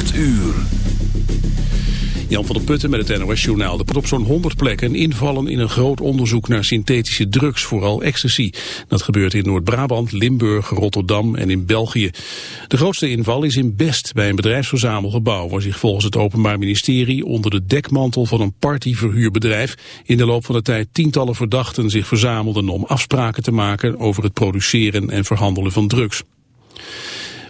8 uur. Jan van der Putten met het NOS-journaal. Er op zo'n 100 plekken invallen in een groot onderzoek naar synthetische drugs, vooral ecstasy. Dat gebeurt in Noord-Brabant, Limburg, Rotterdam en in België. De grootste inval is in Best, bij een bedrijfsverzamelgebouw... waar zich volgens het Openbaar Ministerie onder de dekmantel van een partyverhuurbedrijf... in de loop van de tijd tientallen verdachten zich verzamelden om afspraken te maken... over het produceren en verhandelen van drugs.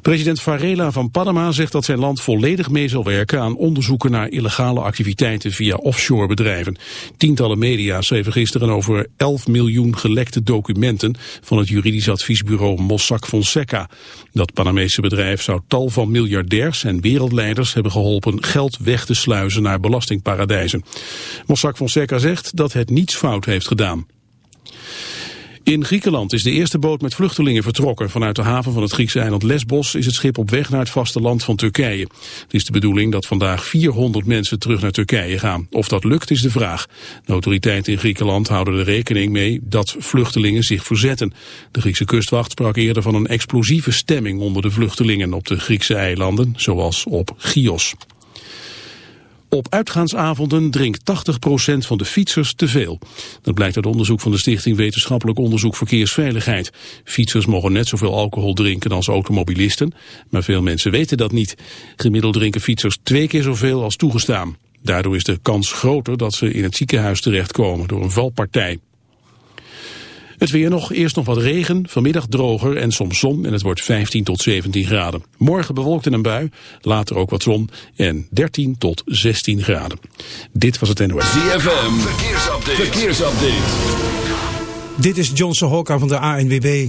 President Varela van Panama zegt dat zijn land volledig mee zal werken aan onderzoeken naar illegale activiteiten via offshore bedrijven. Tientallen media schreven gisteren over 11 miljoen gelekte documenten van het juridisch adviesbureau Mossack Fonseca. Dat Panamese bedrijf zou tal van miljardairs en wereldleiders hebben geholpen geld weg te sluizen naar belastingparadijzen. Mossack Fonseca zegt dat het niets fout heeft gedaan. In Griekenland is de eerste boot met vluchtelingen vertrokken. Vanuit de haven van het Griekse eiland Lesbos is het schip op weg naar het vasteland van Turkije. Het is de bedoeling dat vandaag 400 mensen terug naar Turkije gaan. Of dat lukt is de vraag. De autoriteiten in Griekenland houden er rekening mee dat vluchtelingen zich verzetten. De Griekse kustwacht sprak eerder van een explosieve stemming onder de vluchtelingen op de Griekse eilanden, zoals op Chios. Op uitgaansavonden drinkt 80% van de fietsers te veel. Dat blijkt uit onderzoek van de Stichting Wetenschappelijk Onderzoek Verkeersveiligheid. Fietsers mogen net zoveel alcohol drinken als automobilisten, maar veel mensen weten dat niet. Gemiddeld drinken fietsers twee keer zoveel als toegestaan. Daardoor is de kans groter dat ze in het ziekenhuis terechtkomen door een valpartij. Het weer nog, eerst nog wat regen, vanmiddag droger en soms zon en het wordt 15 tot 17 graden. Morgen bewolkt in een bui, later ook wat zon en 13 tot 16 graden. Dit was het NOS. ZFM, verkeersupdate. verkeersupdate. Dit is Johnson Hokka van de ANWB.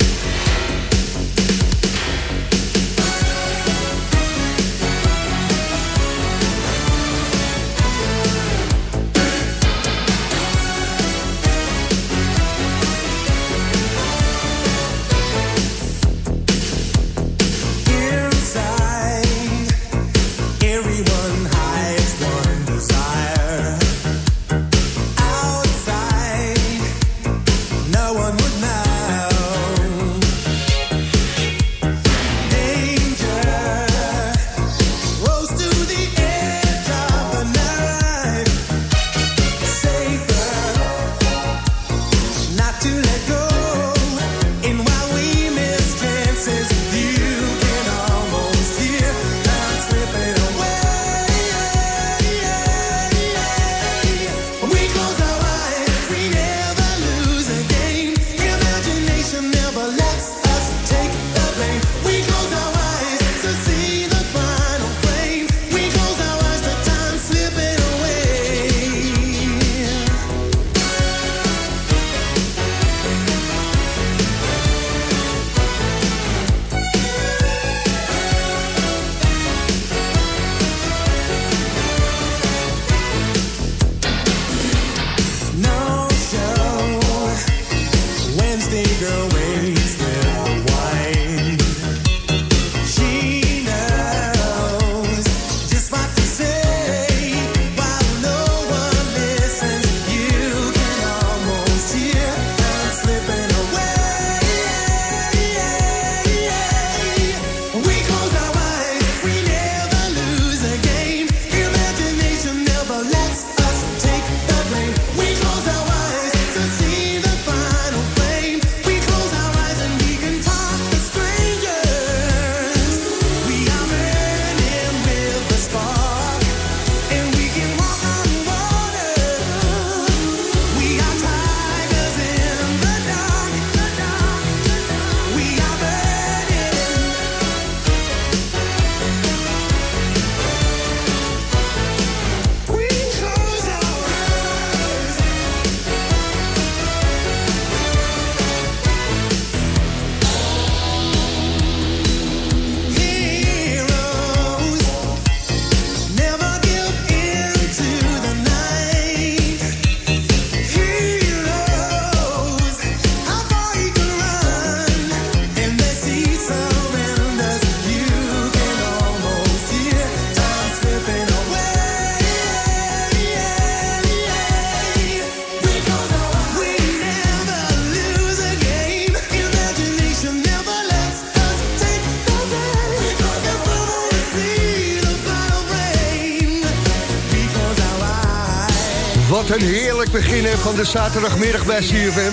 Van de zaterdagmiddag bij CFM.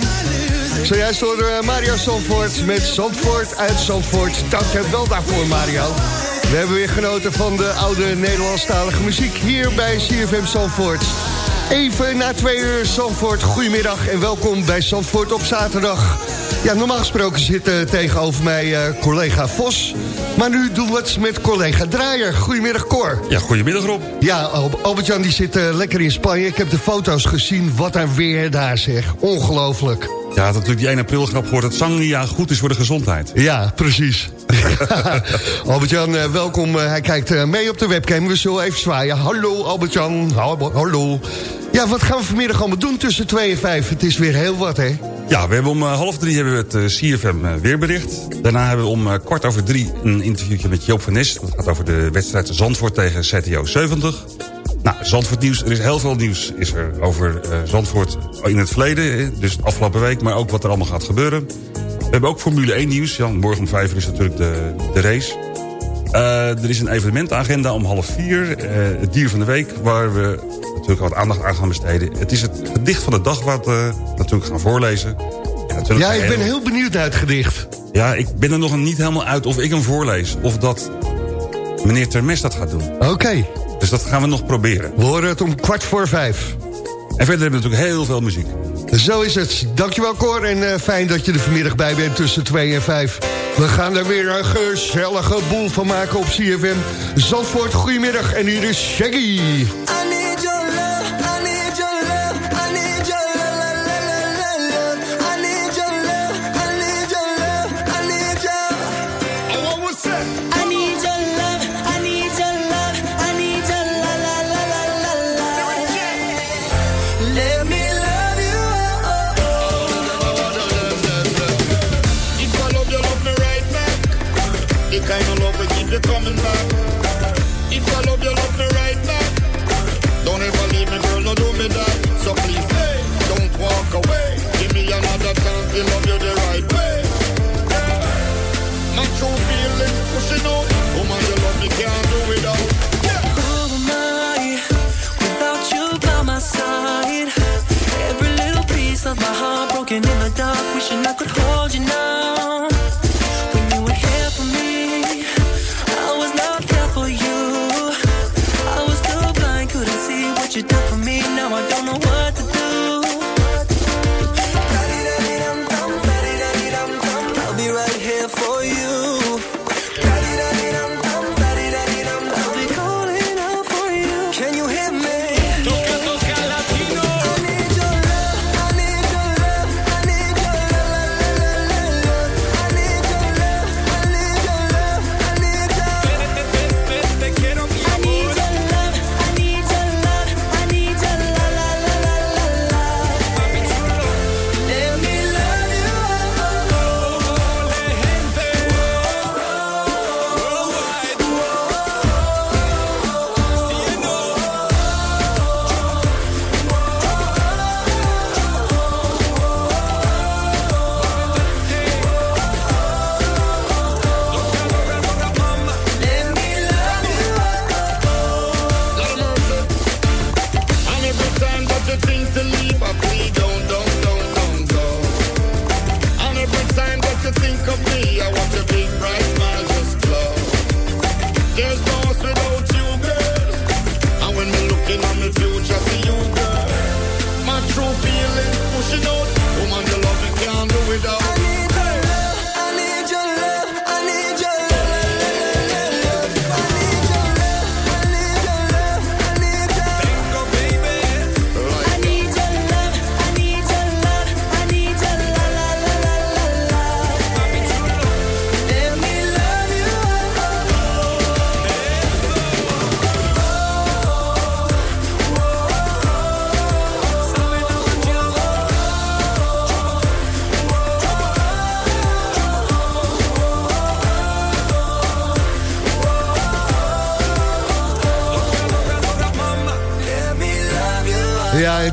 Zojuist door eh, Mario Zandvoort met Zandvoort uit Zandvoort. Dank je wel daarvoor, Mario. We hebben weer genoten van de oude Nederlandstalige muziek hier bij CFM Zandvoort. Even na twee uur Zandvoort, goedemiddag en welkom bij Zandvoort op zaterdag. Ja, normaal gesproken zit eh, tegenover mij eh, collega Vos. Maar nu doen we het met collega Draaier. Goedemiddag, Cor. Ja, goedemiddag Rob. Ja, Al- Albert-Jan die zit eh, lekker in Spanje. Ik heb de foto's gezien. Wat een weer daar zeg. Ongelooflijk. Ja, had natuurlijk die 1 april grap gehoord dat Sangria goed is voor de gezondheid. Ja, precies. Albert-Jan, eh, welkom. Eh, hij kijkt mee op de webcam. We zullen even zwaaien. Hallo Albert-Jan. Hallo. Ja, wat gaan we vanmiddag allemaal doen tussen 2 en 5? Het is weer heel wat, hè? Ja, we hebben om eh, half drie hebben we het eh, CFM eh, weerbericht. Daarna hebben we om kwart over drie een interviewtje met Joop van Nes. Dat gaat over de wedstrijd Zandvoort tegen CTO 70. Nou, Zandvoort nieuws. Er is heel veel nieuws is er over Zandvoort in het verleden. Dus de afgelopen week, maar ook wat er allemaal gaat gebeuren. We hebben ook Formule 1 nieuws. Ja, morgen om vijf uur is natuurlijk de, de race. Er is een evenementagenda om half vier. het dier van de week, waar we natuurlijk wat aandacht aan gaan besteden. Het is het gedicht van de dag wat we natuurlijk gaan voorlezen. Ja, ik ben heel- heel benieuwd naar het gedicht. Ja, ik ben er nog niet helemaal uit of ik hem voorlees. Of dat meneer Termes dat gaat doen. Oké, Dus dat gaan we nog proberen. we horen het om kwart voor vijf. En verder hebben we natuurlijk heel veel muziek. Zo is het. Dankjewel Cor en eh, fijn dat je er vanmiddag bij bent tussen 2 en 5. We gaan er weer een gezellige boel van maken op CFM. Zandvoort, goedemiddag en hier is Shaggy.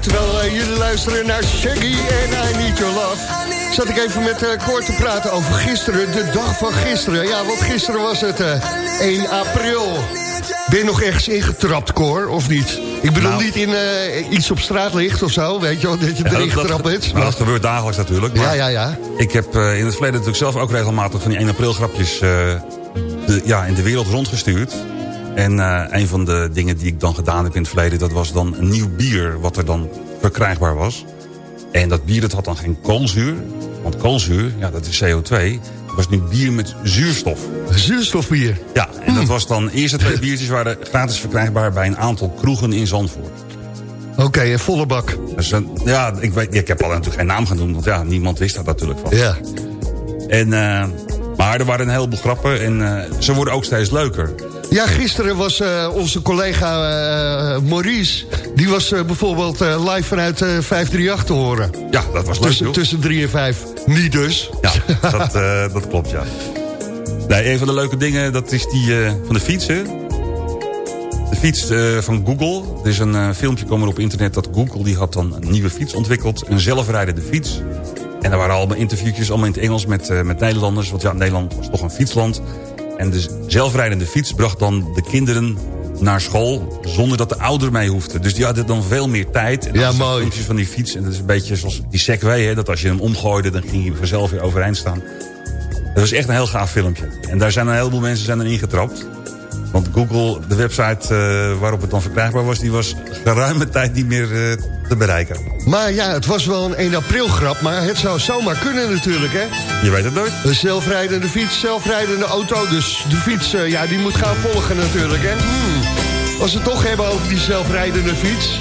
Jullie luisteren naar Shaggy en I Need Your Love. Zat ik even met uh, Cor te praten over gisteren, de dag van gisteren. Ja, want gisteren was het uh, 1 april. Ben je nog ergens ingetrapt, Cor, of niet? Ik bedoel Nou. niet in uh, iets op straat ligt of zo, weet je wel, dat je Ja, erin getrapt bent. maar dat gebeurt dagelijks natuurlijk. Maar Ja, ja, ja. Ik heb eh, in het verleden natuurlijk zelf ook regelmatig van die 1 april grapjes eh, de, ja, in de wereld rondgestuurd. En eh, een van de dingen die ik dan gedaan heb in het verleden... dat was dan een nieuw bier wat er dan verkrijgbaar was. En dat bier dat had dan geen koolzuur. Want koolzuur, ja, dat is CO2. Dat was nu bier met zuurstof. Zuurstofbier. Ja, en dat was dan... eerste twee biertjes waren gratis verkrijgbaar... bij een aantal kroegen in Zandvoort. Oké, een volle bak. Dus, eh, ja, ik, weet, ik heb al natuurlijk geen naam gaan doen... want ja, niemand wist dat natuurlijk van. Ja. En, eh, maar er waren een heleboel grappen en ze worden ook steeds leuker. Ja, gisteren was eh, onze collega eh, Maurice... die was eh, bijvoorbeeld live vanuit eh 538 te horen. Ja, dat was leuk, Tussen, tussen drie en vijf. Niet dus. Ja, dat, dat klopt, ja. Nee, een van de leuke dingen, dat is die van de fietsen. De fiets van Google. Er is een filmpje komen op internet dat Google... die had dan een nieuwe fiets ontwikkeld. Een zelfrijdende fiets. En er waren allemaal interviewtjes, allemaal in het Engels met, met Nederlanders. Want ja, Nederland was toch een fietsland. En de zelfrijdende fiets bracht dan de kinderen naar school... zonder dat de ouder mee hoefde. Dus die hadden dan veel meer tijd. En Ja, mooi. van die fiets. En dat is een beetje zoals die Segway, hè, dat als je hem omgooide... dan ging hij vanzelf weer overeind staan. Dat was echt een heel gaaf filmpje. En daar zijn een heleboel mensen zijn erin getrapt. Want Google, de website eh, waarop het dan verkrijgbaar was... die was geruime tijd niet meer eh, te bereiken. Maar ja, het was wel een 1 april grap, maar het zou zomaar kunnen natuurlijk, hè? Je weet het nooit. Een zelfrijdende fiets, zelfrijdende auto, dus de fiets, eh, ja, die moet gaan volgen natuurlijk, hè? Hmm. Als we het toch hebben over die zelfrijdende fiets...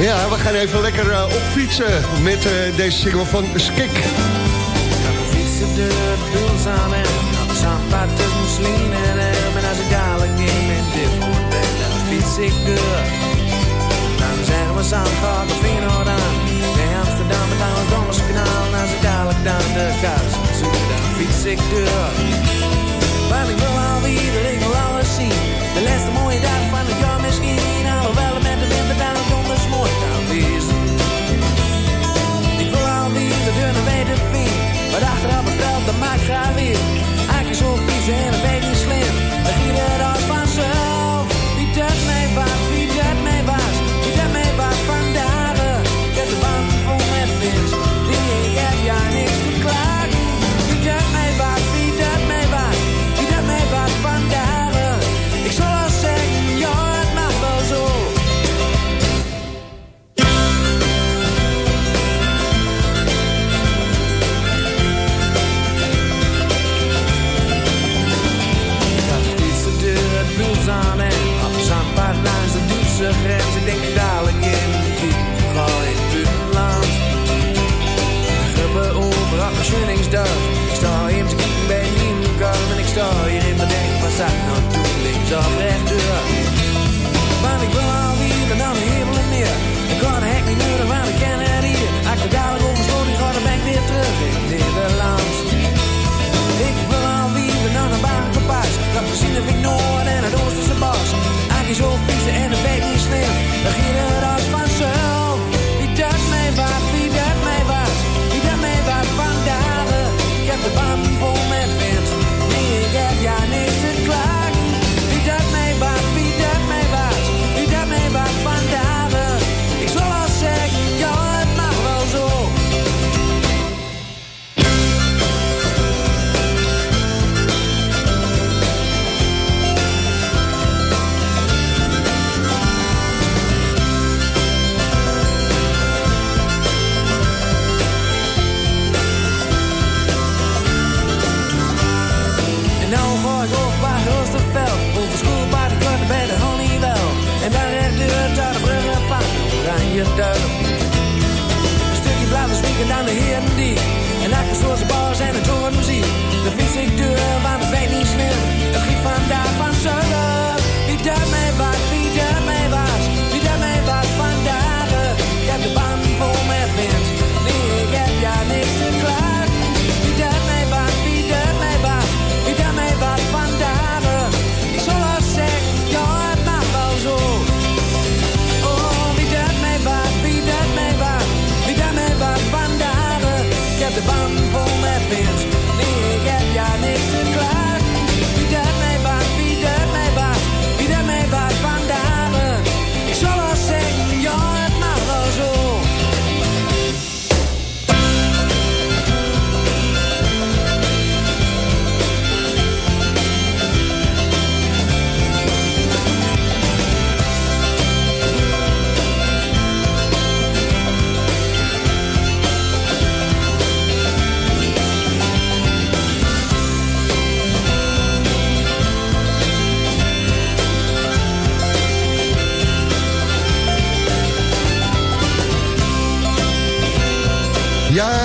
Ja, we gaan even lekker op fietsen met eh, deze single van Skik. fietsen de aan en dan ik door. Dan zeggen we Zandvoort of Feyenoord aan. Nee, Amsterdam en dan het Donderskanaal. En als ik dadelijk dan de kaas zoek, dan fiets ik door. Want ik wil alweer, ik wil alles zien. De laatste mooie dag van het jaar misschien. Alhoewel het met de winter dan donders mooi kan wezen. Ik wil alweer de deur naar weten vind. Maar achteraf het veld, dat maakt graag doen? Links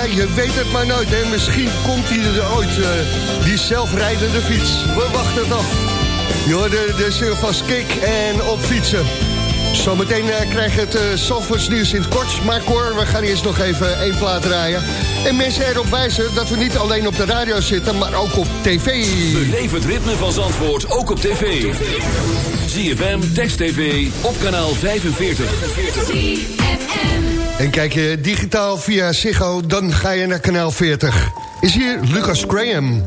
Ja, je weet het maar nooit. Hè. Misschien komt hij er ooit, eh, die zelfrijdende fiets. We wachten het af. Je hoorde de van Skik en op fietsen. Zometeen uh, krijg je het uh, Zandvoorts nieuws in het kort. Maar Cor, we gaan eerst nog even één plaat draaien. En mensen erop wijzen dat we niet alleen op de radio zitten, maar ook op tv. Beleef het ritme van Zandvoort ook op tv. ZFM, Text TV, op kanaal 45. En kijk je digitaal via Ziggo, dan ga je naar kanaal 40. Is hier Lucas Graham.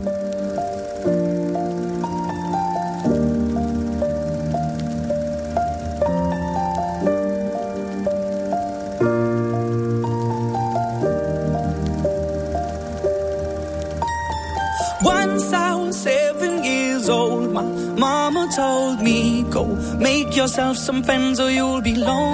Yourself some friends or you'll be lonely.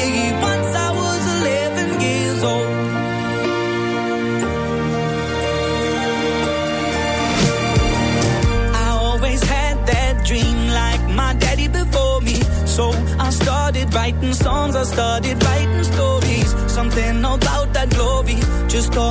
Started writing stories. Something about that glory just always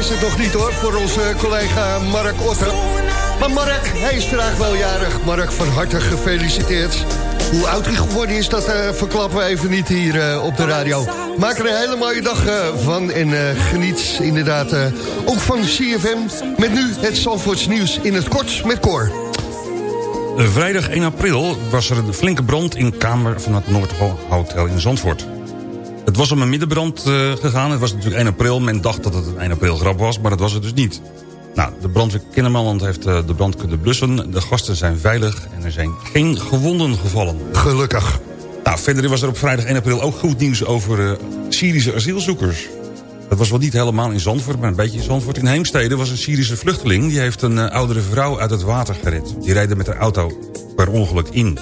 is het nog niet hoor, voor onze collega Mark Otter. Maar Mark, hij is vandaag wel jarig. Mark, van harte gefeliciteerd. Hoe oud hij geworden is, dat eh, verklappen we even niet hier eh, op de radio. Maak er een hele mooie dag eh, van en geniet inderdaad ook van CFM. Met nu het Zandvoorts nieuws in het kort met. Eh, Vrijdag 1 april was er een flinke brand in kamer van het Noordhotel in Zandvoort. Het was om een middenbrand eh, gegaan. Het was natuurlijk 1 april. Men dacht dat het een 1 april grap was, maar dat was het dus niet. Nou, de brandweer Kennemerland heeft eh, de brand kunnen blussen. De gasten zijn veilig en er zijn geen gewonden gevallen. Gelukkig. Nou, verder was er op vrijdag 1 april ook goed nieuws over eh, Syrische asielzoekers. Dat was wel niet helemaal in Zandvoort, maar een beetje in Zandvoort. In Heemstede was een Syrische vluchteling... die heeft een oudere vrouw uit het water gered. Die rijden met haar auto per ongeluk in.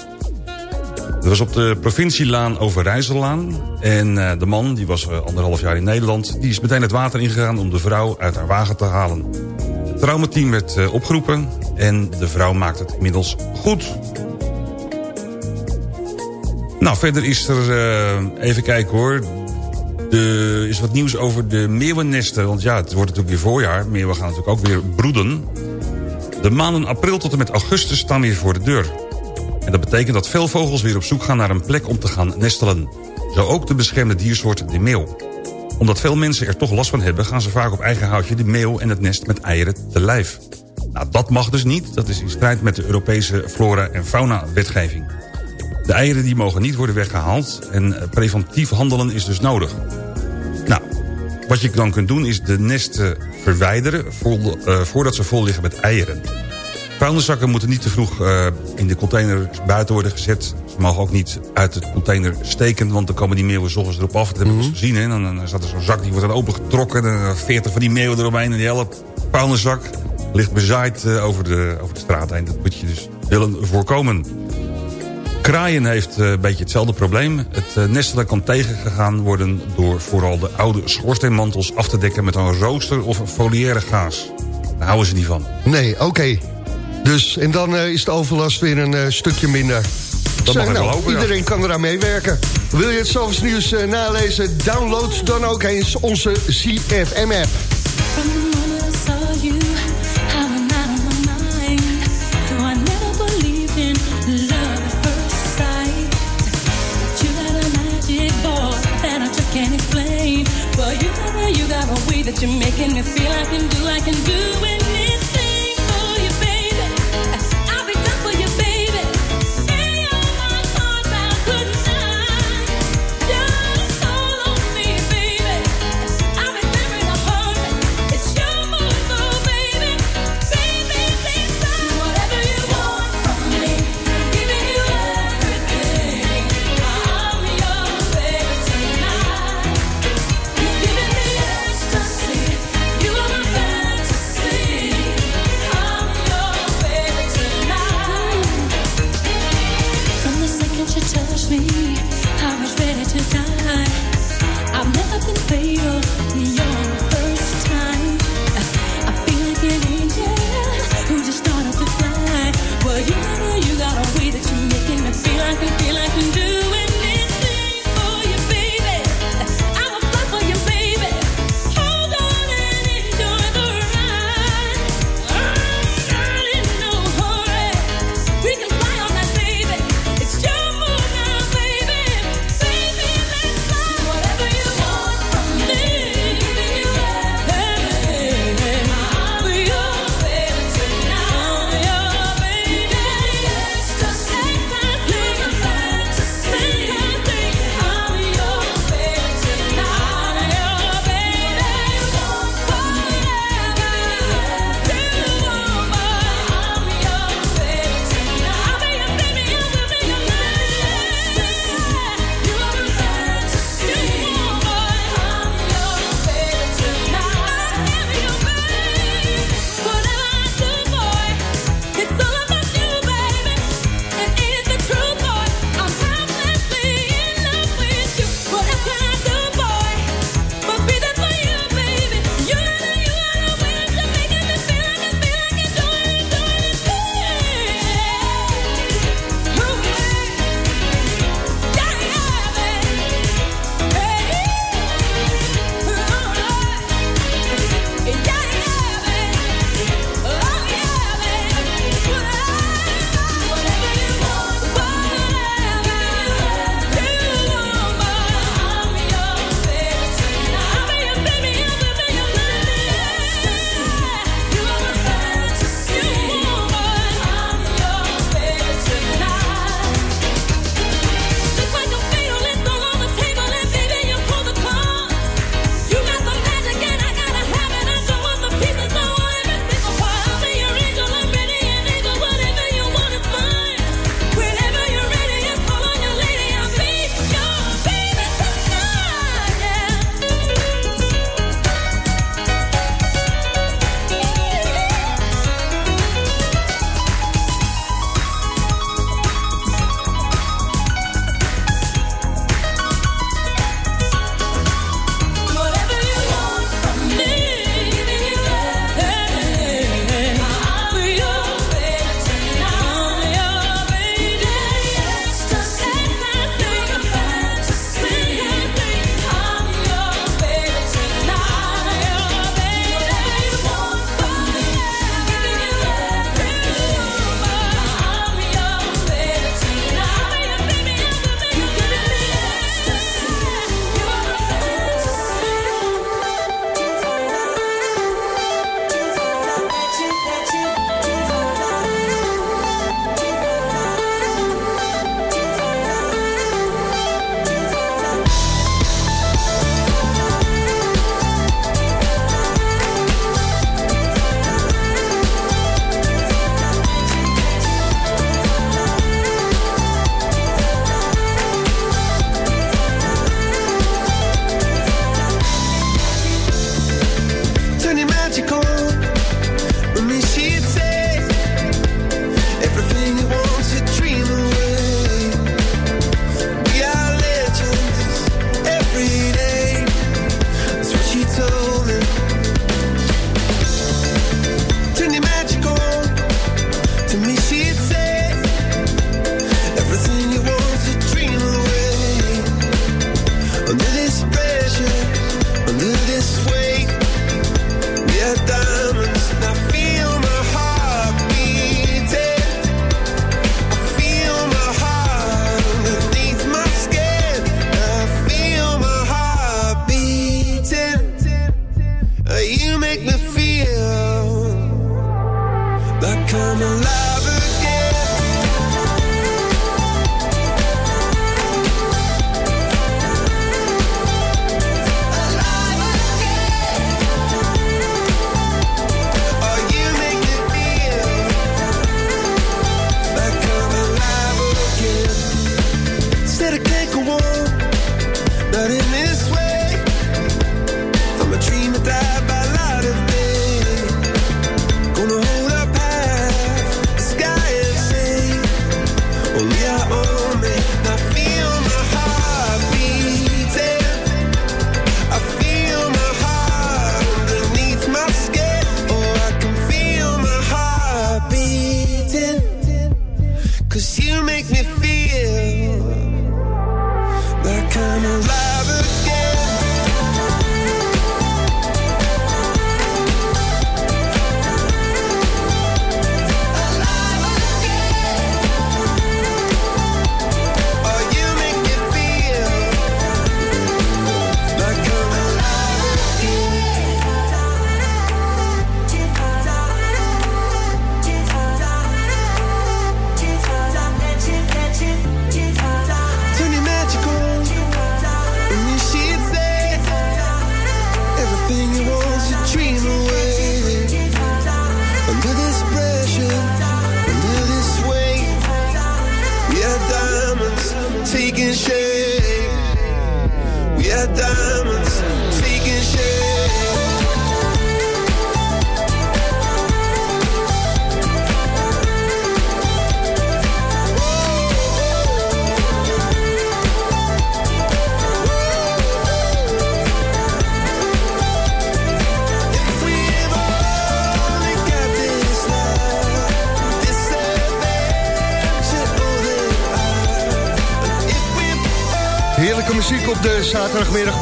Dat was op de provincielaan Overijssellaan. En eh, de man, die was eh, anderhalf jaar in Nederland... die is meteen het water ingegaan om de vrouw uit haar wagen te halen. Het traumateam werd eh, opgeroepen en de vrouw maakt het inmiddels goed. Nou, verder is er, even kijken hoor... Er is wat nieuws over de meeuwennesten. Want ja, het wordt natuurlijk weer voorjaar. Meeuwen gaan natuurlijk ook weer broeden. De maanden april tot en met augustus staan weer voor de deur. En dat betekent dat veel vogels weer op zoek gaan naar een plek om te gaan nestelen. Zo ook de beschermde diersoort de meeuw. Omdat veel mensen er toch last van hebben... gaan ze vaak op eigen houtje de meeuw en het nest met eieren te lijf. Nou, dat mag dus niet. Dat is in strijd met de Europese flora- en fauna-wetgeving. De eieren die mogen niet worden weggehaald... en eh, preventief handelen is dus nodig. Nou, wat je dan kunt doen is de nesten verwijderen... vol- eh, voordat ze vol liggen met eieren. Vuilniszakken moeten niet te vroeg eh, in de container buiten worden gezet. Ze mogen ook niet uit de container steken... want dan komen die meeuwen 's ochtends erop af. Dat hebben we eens gezien. Hè? Dan, dan staat er zo'n zak, die wordt dan opengetrokken... en 40 van die meeuwen eromheen... en die hele vuilniszak ligt bezaaid eh, over, de, over de straat heen. Dat moet je dus willen voorkomen. Kraaien heeft eh, een beetje hetzelfde probleem. Het nestelen kan tegengegaan worden door vooral de oude schoorsteenmantels af te dekken met een rooster of een foliaire gaas. Daar houden ze niet van. Nee, oké. Dus, en dan eh, is de overlast weer een eh, stukje minder. Dat mag ik wel hopen, ja. Iedereen kan eraan meewerken. Wil je het Zalvers nieuws eh, nalezen? Download dan ook eens onze CFM-app. From the moment I saw you, I went out of my mind. Though I never believed in love at first sight. But you got a magic boy that I just can't explain. But you got, you got a way that you're making me feel I can do, I can do anything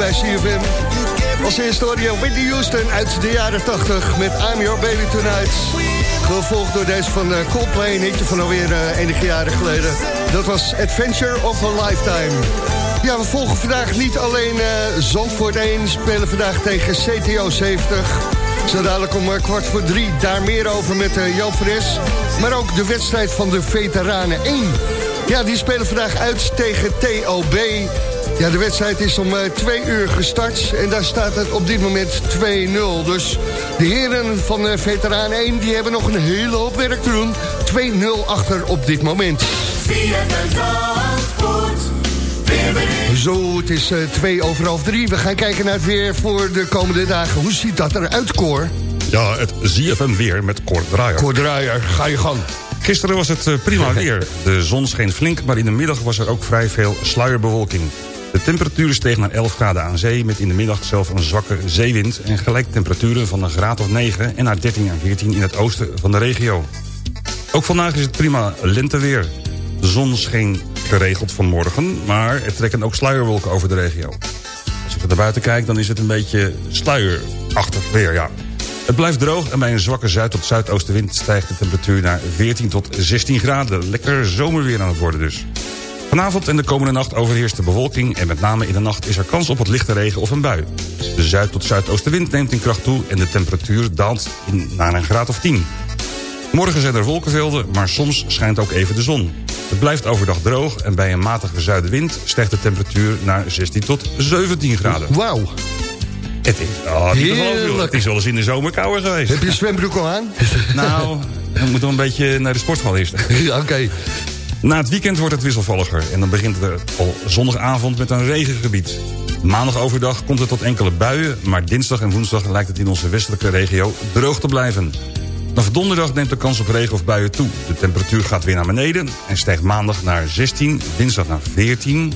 bij CFM. Als eerste hoorde Whitney Houston uit de jaren 80 met I'm Your Baby Tonight. Gevolgd door deze van eh, Coldplay, een hitje van alweer eh, enige jaren geleden. Dat was Adventure of a Lifetime. Ja, we volgen vandaag niet alleen eh Zandvoort 1, spelen vandaag tegen CTO 70. Zo dadelijk om kwart voor drie, daar meer over met Jan Fres. Maar ook de wedstrijd van de Veteranen 1. Ja, die spelen vandaag uit tegen TOB. Ja, de wedstrijd is om eh, twee uur gestart en daar staat het op dit moment 2-0. Dus de heren van eh, Veteraan 1 die hebben nog een hele hoop werk te doen. 2-0 achter op dit moment. Zo, het is eh, twee over half drie. We gaan kijken naar het weer voor de komende dagen. Hoe ziet dat eruit, Cor? Ja, het ZFM weer met Kort Draaier. Cor Draaier, ga je gang. Gisteren was het eh, prima weer. De zon scheen flink, maar in de middag was er ook vrij veel sluierbewolking. De temperatuur steeg naar 11 graden aan zee... met in de middag zelf een zwakke zeewind... en gelijk temperaturen van een graad of 9... en naar 13 en 14 in het oosten van de regio. Ook vandaag is het prima lenteweer. De zon scheen geregeld vanmorgen... maar er trekken ook sluierwolken over de regio. Als ik naar buiten kijk, dan is het een beetje sluierachtig weer, ja. Het blijft droog en bij een zwakke zuid- tot zuidoostenwind... stijgt de temperatuur naar 14 tot 16 graden. Lekker zomerweer aan het worden dus. Vanavond en de komende nacht overheerst de bewolking... en met name in de nacht is er kans op wat lichte regen of een bui. De zuid- tot zuidoostenwind neemt in kracht toe... en de temperatuur daalt in, naar een graad of 10. Morgen zijn er wolkenvelden, maar soms schijnt ook even de zon. Het blijft overdag droog en bij een matige zuidenwind... stijgt de temperatuur naar 16 tot 17 graden. Wauw. Het is, oh, niet het is wel eens in de zomer kouder geweest. Heb je zwembroek al aan? Nou, we moeten wel een beetje naar de sportschool eerst. Ja, Oké. Na het weekend wordt het wisselvalliger. En dan begint het al zondagavond met een regengebied. Maandag overdag komt het tot enkele buien... maar dinsdag en woensdag lijkt het in onze westelijke regio droog te blijven. Vanaf donderdag neemt de kans op regen of buien toe. De temperatuur gaat weer naar beneden en stijgt maandag naar 16... dinsdag naar 14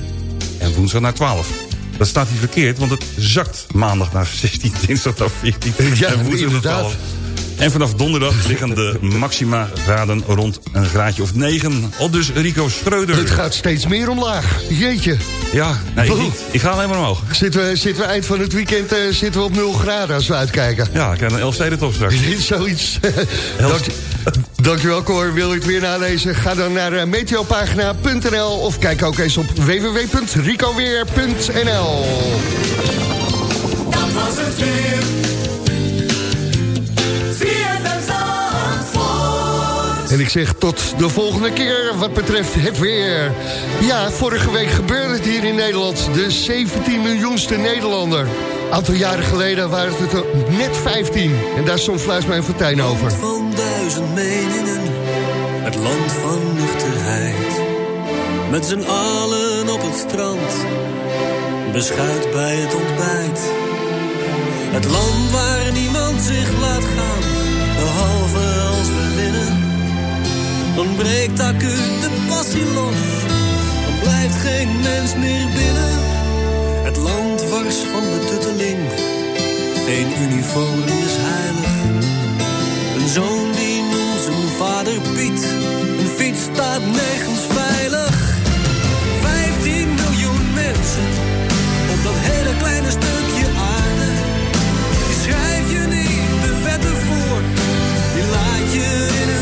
en woensdag naar 12. Dat staat hier verkeerd, want het zakt maandag naar 16, dinsdag naar 14 Ja, en woensdag naar inderdaad. 12. En vanaf donderdag liggen de maxima graden rond een graadje of 9. Al dus Rico Schreuder. Het gaat steeds meer omlaag. Jeetje. Ja, nee, ik niet. Ik ga alleen maar omhoog. Zitten we, zitten we eind van het weekend eh, zitten we op 0 graden als we uitkijken. Ja, ik heb een Elfstedentocht straks. Zoiets. Dank, dankjewel Cor. Wil je het weer nalezen? Ga dan naar eh, meteopagina.nl of kijk ook eens op www.ricoweer.nl Dat was het weer. Ik zeg tot de volgende keer wat betreft het weer. Ja, vorige week gebeurde het hier in Nederland. De 17 miljoenste Nederlander. aantal jaren geleden waren het er net 15. En daar stond Fluismijn Fortuin over. van duizend meningen, het land van nuchterheid. Met z'n allen op het strand, beschuit bij het ontbijt. Het land waar niemand zich laat gaan, behalve als we winnen. Dan breekt acuut de passie los, dan blijft geen mens meer binnen. Het land wars van de tutteling, geen uniform is heilig. Een zoon die noemt zijn vader Piet. Een fiets staat nergens veilig. 15 miljoen mensen op dat hele kleine stukje aarde. Die schrijf je niet de wetten voor, die laat je in hun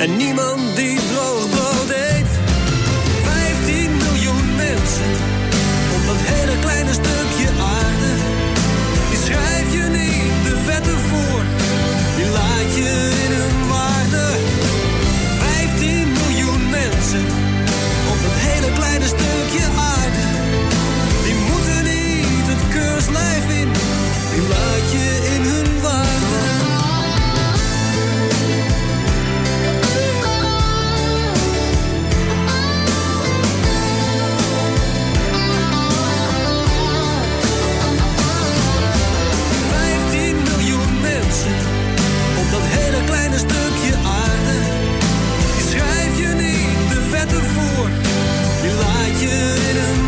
en niemand laat je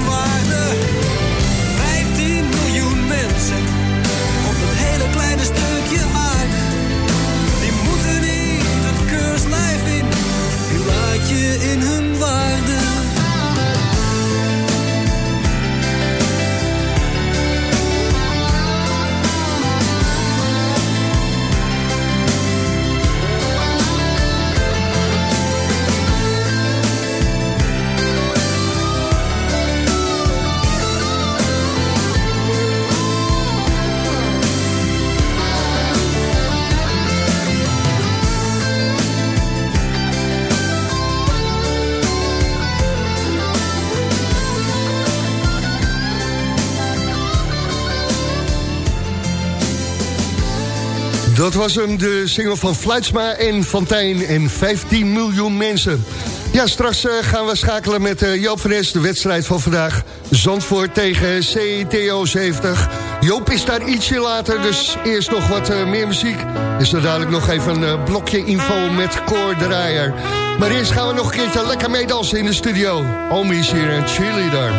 Dat was hem, de single van Fluitsma en Fantijn en 15 miljoen mensen. Ja, straks eh, gaan we schakelen met eh, Joop van de wedstrijd van vandaag. Zandvoort tegen CTO 70. Joop is daar ietsje later, dus eerst nog wat eh, meer muziek. Is er dadelijk nog even een blokje info met Cor Draaier. Maar eerst gaan we nog een keertje lekker meedansen in de studio. Omi is hier een cheerleader.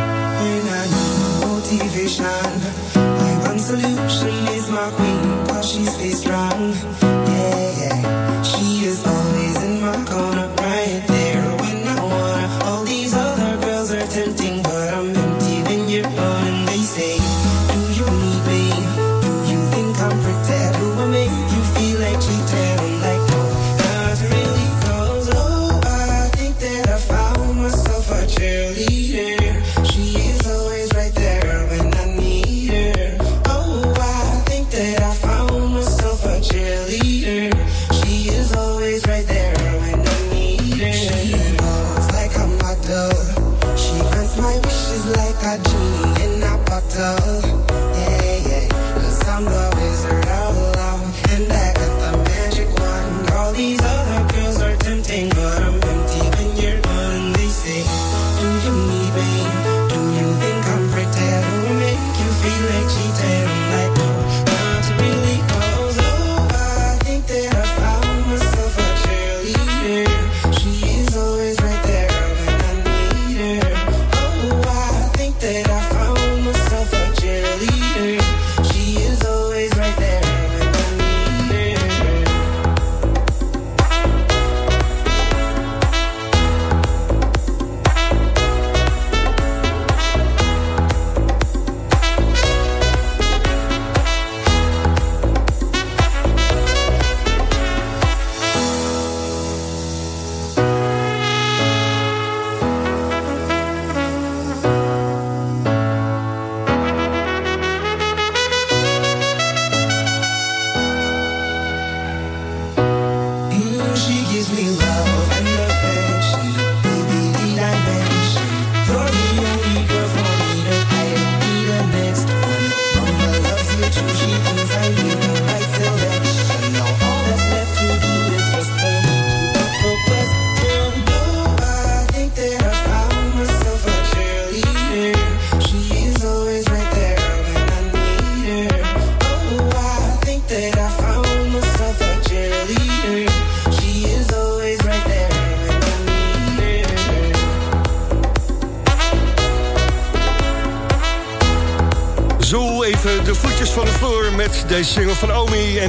motivation. My one solution is my queen, she stays strong.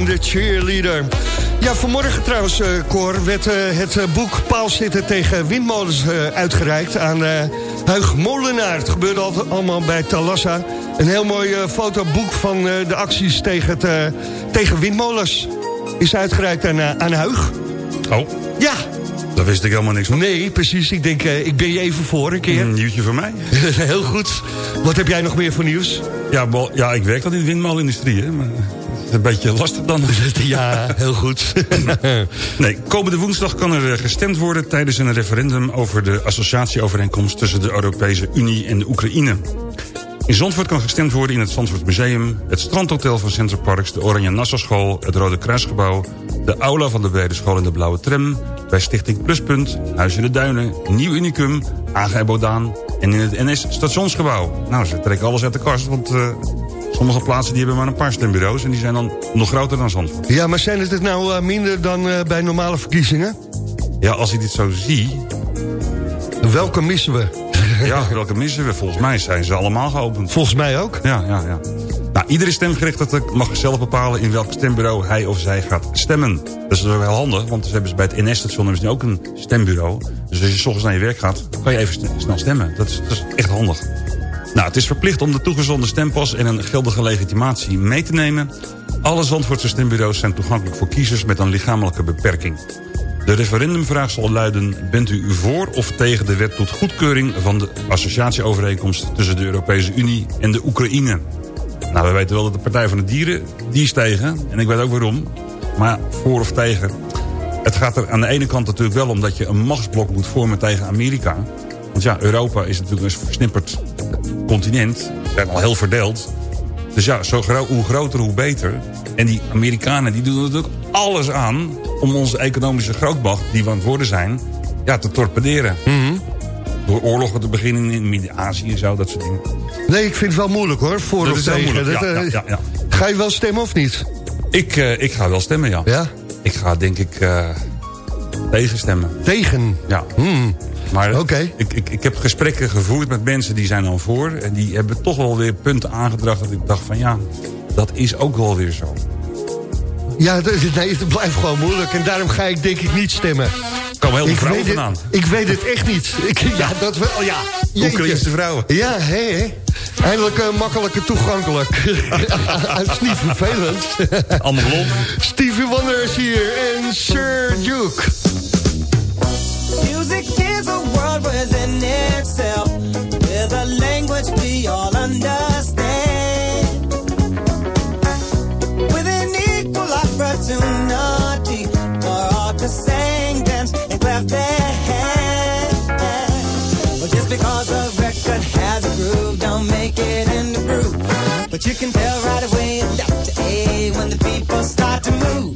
De cheerleader. Ja, vanmorgen trouwens, eh Cor, werd eh, het eh, boek Paal zitten tegen windmolens uitgereikt aan Huig Molenaar. Het gebeurde allemaal bij Talassa. Een heel mooi fotoboek van de acties tegen, het, tegen windmolens. Is uitgereikt aan, aan Huig. Oh, Ja, daar wist ik helemaal niks van. nee, precies. Ik denk, ik ben je even voor een keer. Een nieuwtje voor mij. heel goed. Wat heb jij nog meer voor nieuws? Ja, ja ik werk dan in de windmolenindustrie, hè. Maar een beetje lastig dan. Ja, heel goed. Nee, komende woensdag kan er eh, gestemd worden tijdens een referendum over de associatieovereenkomst tussen de Europese Unie en de Oekraïne. In Zandvoort kan gestemd worden in het Zandvoort Museum, het strandhotel van Center Parks, de Oranje Nassau School, het Rode Kruisgebouw, de aula van de Brede School en de Blauwe Tram, bij Stichting Pluspunt, Huis in de Duinen, Nieuw Unicum, AG Bodaan en in het NS Stationsgebouw. Nou, ze trekken alles uit de kast, want eh, sommige plaatsen die hebben maar een paar stembureaus en die zijn dan nog groter dan Zandvoort. Ja, maar zijn het nou eh, minder dan eh, bij normale verkiezingen? Ja, als ik dit zo zie, Welke missen we? ja, welke missen we? Volgens mij zijn ze allemaal geopend. Volgens mij ook. Ja, ja, ja. Nou, iedere stemgerechtigde mag zelf bepalen in welk stembureau hij of zij gaat stemmen. Dat is ook heel handig, want ze hebben ze bij het NS-station hebben ze nu ook een stembureau. Dus als je s ochtends naar je werk gaat, kan je even sne- snel stemmen. Dat is, dat is echt handig. Nou, het is verplicht om de toegezonden stempas en een geldige legitimatie mee te nemen. Alle Zandvoortse stembureaus zijn toegankelijk voor kiezers met een lichamelijke beperking. De referendumvraag zal luiden... bent u voor of tegen de wet tot goedkeuring... van de associatieovereenkomst tussen de Europese Unie en de Oekraïne? Nou, we weten wel dat de Partij van de Dieren, die is tegen. En ik weet ook waarom. Maar voor of tegen. Het gaat er aan de ene kant natuurlijk wel om... dat je een machtsblok moet vormen tegen Amerika. Want ja, Europa is natuurlijk een versnipperd continent. Zijn al heel verdeeld. Dus ja, zo gro hoe groter, hoe beter. En die Amerikanen die doen natuurlijk alles aan... om onze economische grootmacht, die we aan het worden zijn... Ja, te torpederen. Door oorlogen te beginnen in Midden-Azië en zo, dat soort dingen. Nee, ik vind het wel moeilijk hoor, voor Dat of tegen. Dat, ja, eh, ja, ja, Ga je wel stemmen of niet? Ik, eh, ik ga wel stemmen, ja. Ja? Ik ga denk ik eh tegen stemmen. Tegen? Ja. Hmm. Maar ik, ik, ik heb gesprekken gevoerd met mensen die zijn dan voor. En die hebben toch wel weer punten aangedragen dat ik dacht van ja, dat is ook wel weer zo. Ja, nee, het blijft gewoon moeilijk. En daarom ga ik denk ik niet stemmen. Er komen heel veel vrouwen het, ik weet het echt niet. Ik, ja, dat wel, ja. Oekraïnse vrouwen. Ja, hé. Eindelijk uh, makkelijk en toegankelijk. Het is niet vervelend. Anne Blom. Stevie Wonder is hier en Sir Duke. Music is a world within itself, with a language we all understand. With an equal opportunity for all to sing, dance, and clap their hands. But just because a record has a groove, don't make it in the groove. But you can tell right away, to A, when the people start to move.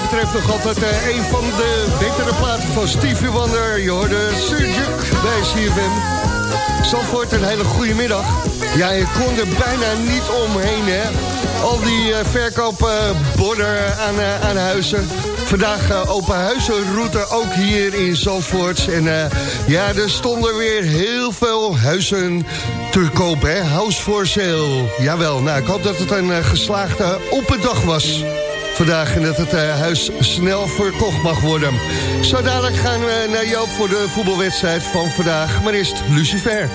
Mij betreft nog altijd eh, een van de betere platen van Stevie Wonder. Je hoorde Surjuk bij CFM. Zandvoort, een hele goede middag. Ja, je kon er bijna niet omheen, hè. Al die eh, verkoopborden aan, eh, aan huizen. Vandaag eh, open huizenroute ook hier in Zandvoort. En eh, ja, er stonden weer heel veel huizen te koop, hè. House for sale. Jawel, nou, ik hoop dat het een eh, geslaagde open dag was vandaag en dat het eh, huis snel verkocht mag worden. Zo dadelijk gaan we naar Joop voor de voetbalwedstrijd van vandaag. Maar eerst Lucifer.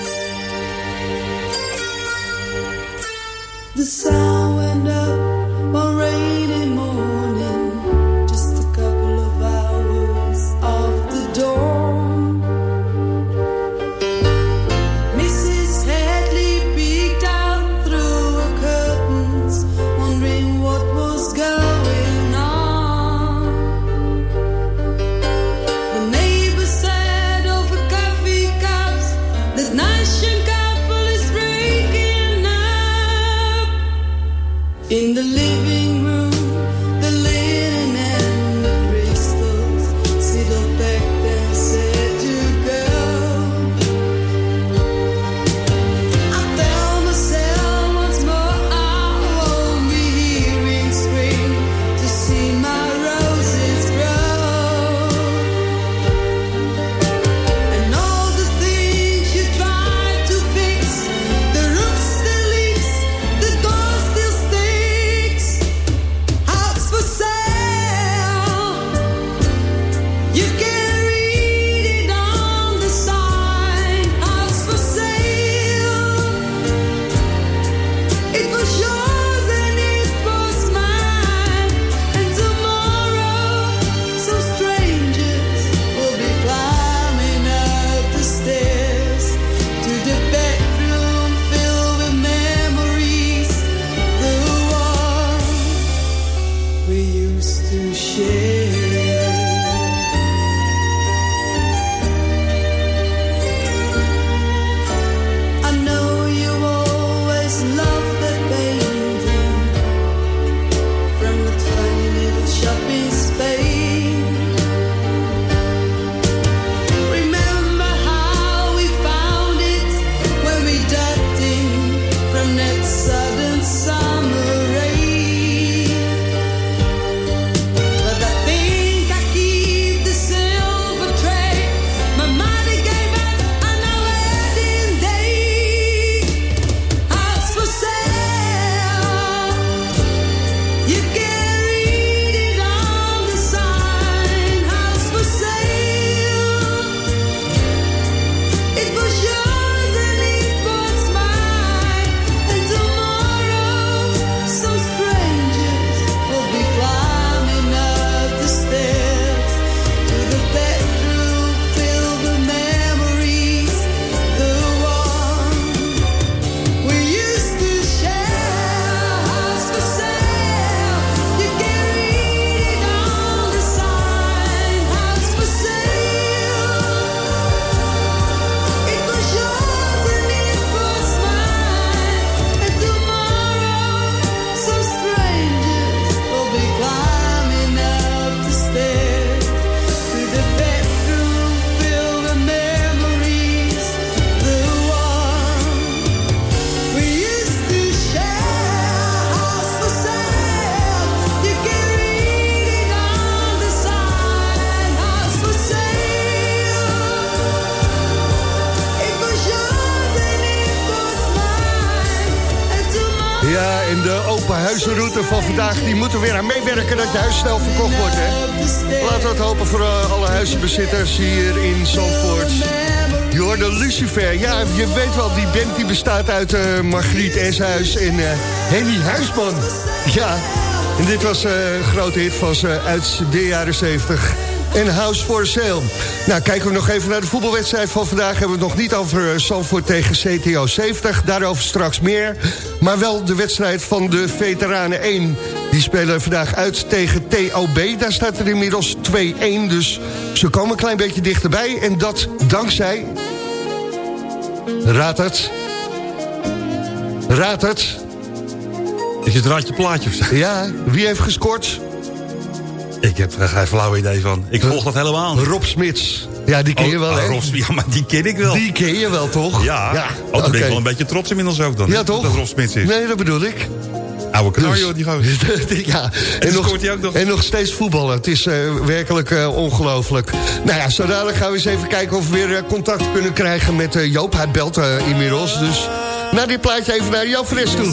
Open huizenroute van vandaag... die moeten weer aan meewerken dat je huis snel verkocht wordt, hè? Laten we het hopen voor eh, alle huizenbezitters hier in Zandvoort. Je Lucifer. Ja, je weet wel, die band die bestaat uit eh, Margriet Eshuis en eh Henny Huisman. Ja, en dit was een grote hit van ze uit de jaren 70. En House for Sale. Nou, kijken we nog even naar de voetbalwedstrijd van vandaag. Hebben we het nog niet over eh, Zandvoort tegen CTO 70. Daarover straks meer. Maar wel de wedstrijd van de Veteranen 1. Die spelen vandaag uit tegen TOB. Daar staat er inmiddels 2-1. Dus ze komen een klein beetje dichterbij. En dat dankzij... Raad het. Raad het. Is het raadje plaatje of zo? Ja, wie heeft gescoord? Ik heb er geen flauw idee van. Ik volg dat helemaal niet. Rob Smits. Ja, die ken je Oh, wel, ah, hè? Rob Smits, ja, maar die ken ik wel. Die ken je wel, toch? Ja, ja. oh, ben ik wel een beetje trots inmiddels ook dan. Ja, toch? Dat Rob Smits is. Nee, dat bedoel ik. Oude knar, Dus- joh, die gozer. ja, En hij ook nog. en nog steeds voetballen. Het is eh, werkelijk eh, ongelooflijk. Nou ja, zo dadelijk gaan we eens even kijken of we weer eh, contact kunnen krijgen met Joop. Hij belt eh, inmiddels, dus na dit plaatje even naar Joop Fres toe.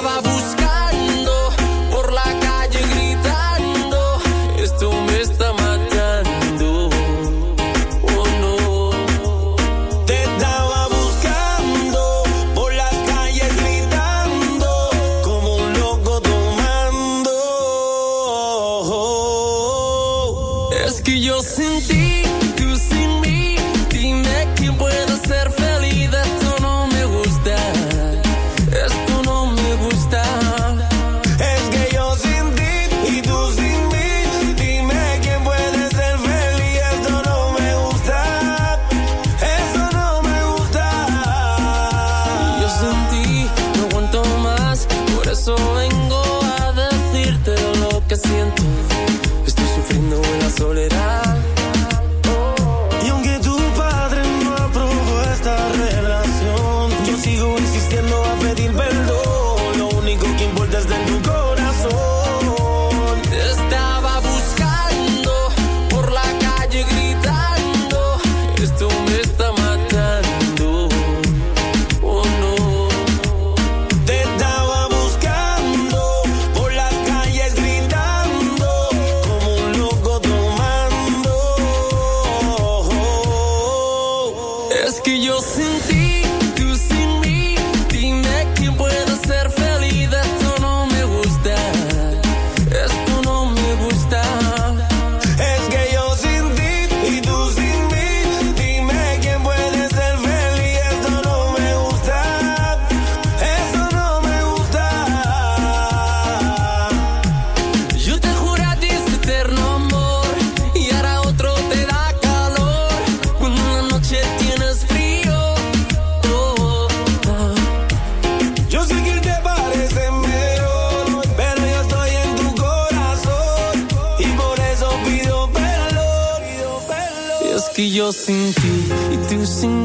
que yo sin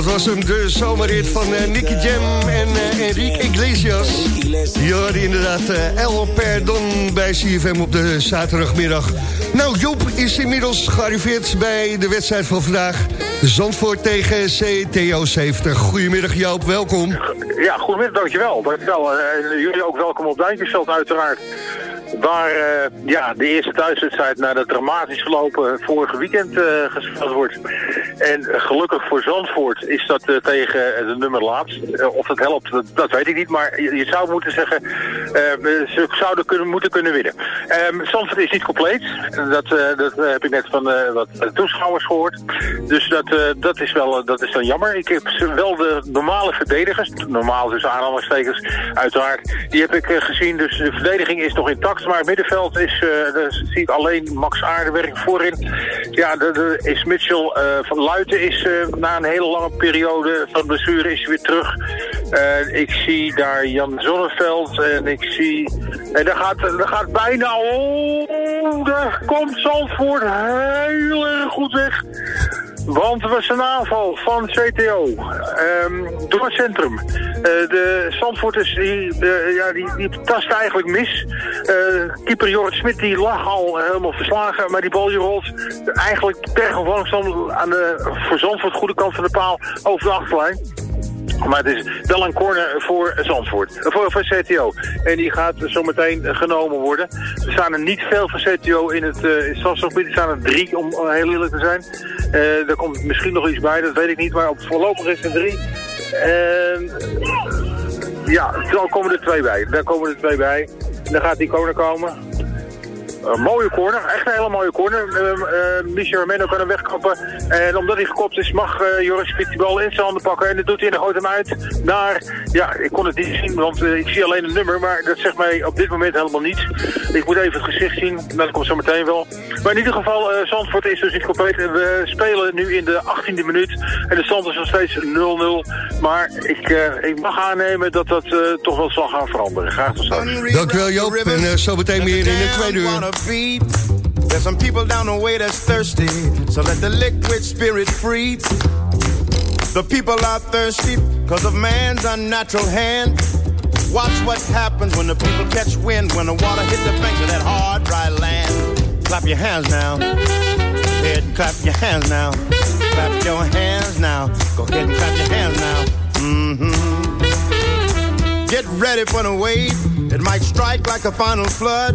Dat was hem, de zomerrit van eh, Nicky Jam en eh, Enrique Iglesias. Hoorde inderdaad eh, El Perdon bij CFM op de zaterdagmiddag. Nou, Joop is inmiddels gearriveerd bij de wedstrijd van vandaag. Zandvoort tegen CTO 70. Goedemiddag Joop, welkom. Ja, goedemiddag, dankjewel. dankjewel. En jullie ook welkom op Duintjesveld uiteraard. Waar eh, ja, de eerste thuiswedstrijd na de dramatisch verlopen vorige weekend eh, gespeeld wordt. En gelukkig voor Zandvoort is dat eh, tegen de nummer laatst. Of dat helpt, dat, dat weet ik niet. Maar je, zou moeten zeggen, ze zouden kunnen, moeten kunnen winnen. Ehm Zandvoort is niet compleet. Dat, dat heb ik net van wat toeschouwers gehoord. Dus dat, dat, is wel, dat is dan jammer. Ik heb wel de normale verdedigers, normaal dus aanhalingstekens uiteraard, die heb ik gezien. Dus de verdediging is nog intact. Maar het middenveld is, eh daar zie alleen Max Aardewerk voorin. Ja, de, de- is Mitchell eh, van Luiten is eh, na een hele lange periode van blessure is weer terug. Ik zie daar Jan Zonneveld en ik zie... En daar gaat, daar gaat bijna... Oh, daar komt Zandvoort heel erg goed weg. Want er was een aanval van CTO ehm, door het centrum. Eh, de Zandvoorters die, eh, ja, die, die tasten eigenlijk mis. Eh keeper Jorrit Smit die lag al helemaal verslagen. Maar die bal die rolt eigenlijk per gewoon aan de voor Zandvoort goede kant van de paal over de achterlijn. Maar het is wel een corner voor Zandvoort, eh, voor, voor CTO. En die gaat zometeen eh, genomen worden. Er staan er niet veel van CTO in het uh. Er staan er drie, om eh, heel eerlijk te zijn. Eh er komt misschien nog iets bij, dat weet ik niet. Maar op voorlopig is er drie. Ja, dan komen er twee bij. Daar komen er twee bij. Dan gaat die corner komen. Een mooie corner, echt een hele mooie corner. Uh, uh, Michel Romero kan hem wegkappen. En omdat hij gekopt is, mag uh, Joris Piet die bal in zijn handen pakken. En dat doet hij en dan gooit hem uit naar... Ja, ik kon het niet zien, want uh, ik zie alleen een nummer. Maar dat zegt mij op dit moment helemaal niets. Ik moet even het gezicht zien. Nou, dat komt zo meteen wel. Maar in ieder geval, uh, Zandvoort is dus niet compleet. En we spelen nu in de 18e minuut. En de stand is nog steeds 0-0. Maar ik, uh, ik mag aannemen dat dat uh, toch wel zal gaan veranderen. Graag tot straks. Dankjewel Joop. En uh, zo meteen meer in de tweede uur. Feed. There's some people down the way that's thirsty, so let the liquid spirit free. The people are thirsty because of man's unnatural hand. Watch what happens when the people catch wind, when the water hits the banks of that hard, dry land. Clap your hands now. Go ahead and clap your hands now. Clap your hands now. Go ahead and clap your hands now. Mm-hmm. Get ready for the wave. It might strike like a final flood.